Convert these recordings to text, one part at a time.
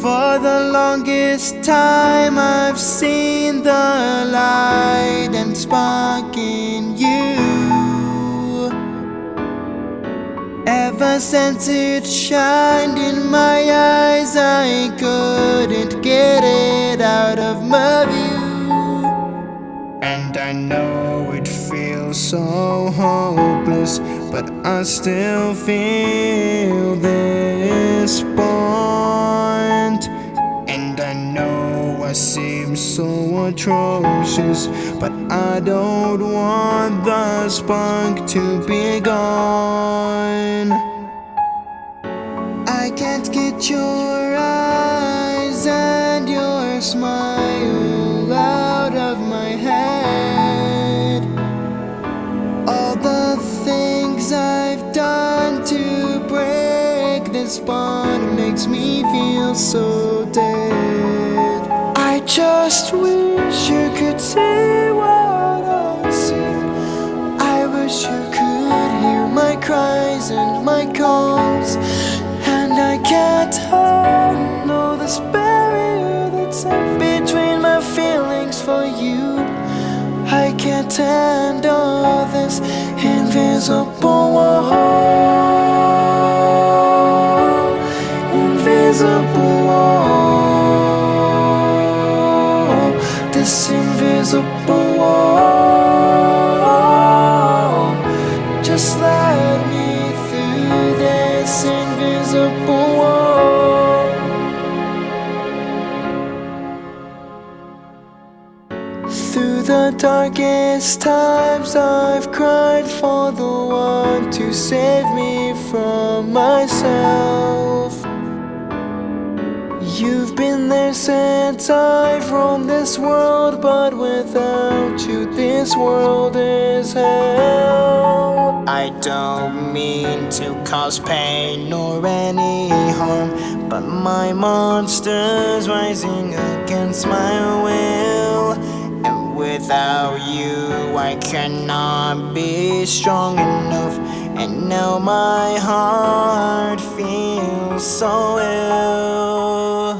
For the longest time, I've seen the light and spark in you. Ever since it shined in my eyes, I couldn't get it out of my view. And I know it feels so hopeless, but I still feel this bond. So atrocious, but I don't want the spark to be gone. I can't get your eyes and your smile out of my head. All the things I've done to break this bond makes me feel so just wish you could see what I see. I wish you could hear my cries and my calls. And I can't handle this barrier that's up between my feelings for you. I can't handle this invisible wall. Through the darkest times, I've cried for the one to save me from myself. You've been there since I've roamed this world, but without you, this world is hell. I don't mean to cause pain nor any harm, but my monster's rising against my will. Without you, I cannot be strong enough. And now my heart feels so ill.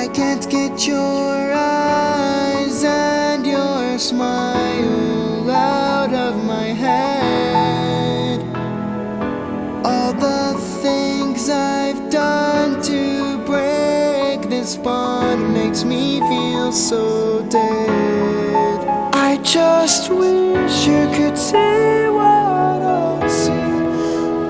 I can't get your eyes and your smile out of my head. All the things I've done to break this bond makes me feel so dead. I just wish you could see what I see.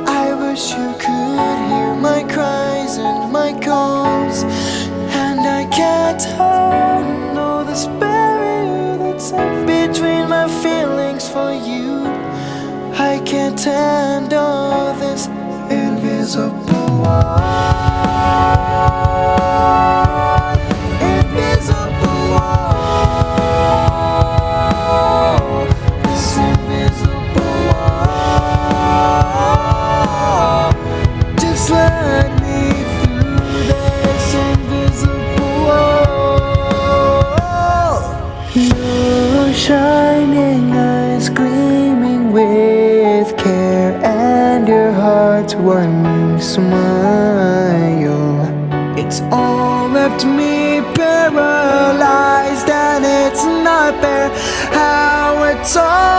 I wish you could hear my cries and my calls. And I can't handle this barrier that's up between my feelings for you. I can't handle this invisible wall. Warming smile. It's all left me paralyzed and it's not fair how it's all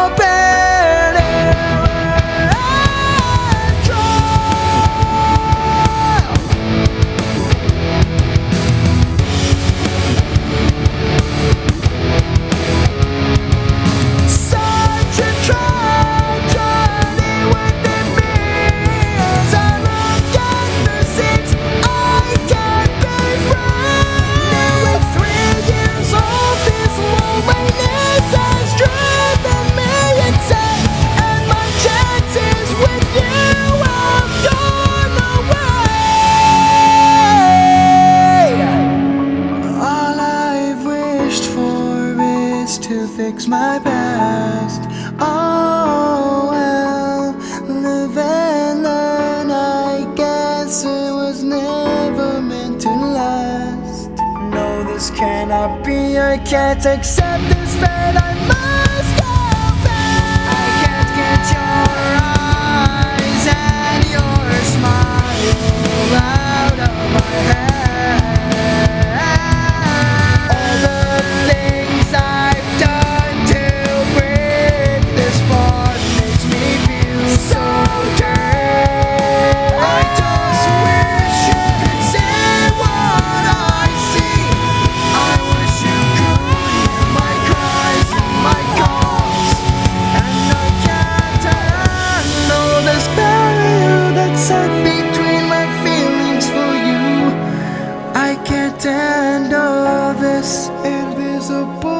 my past. Oh well, live and learn. I guess it was never meant to last. No, this cannot be. I can't accept this fate. I must go back. I can't get your eyes and your smile out of my head. between my feelings for you. I can't handle this invisible.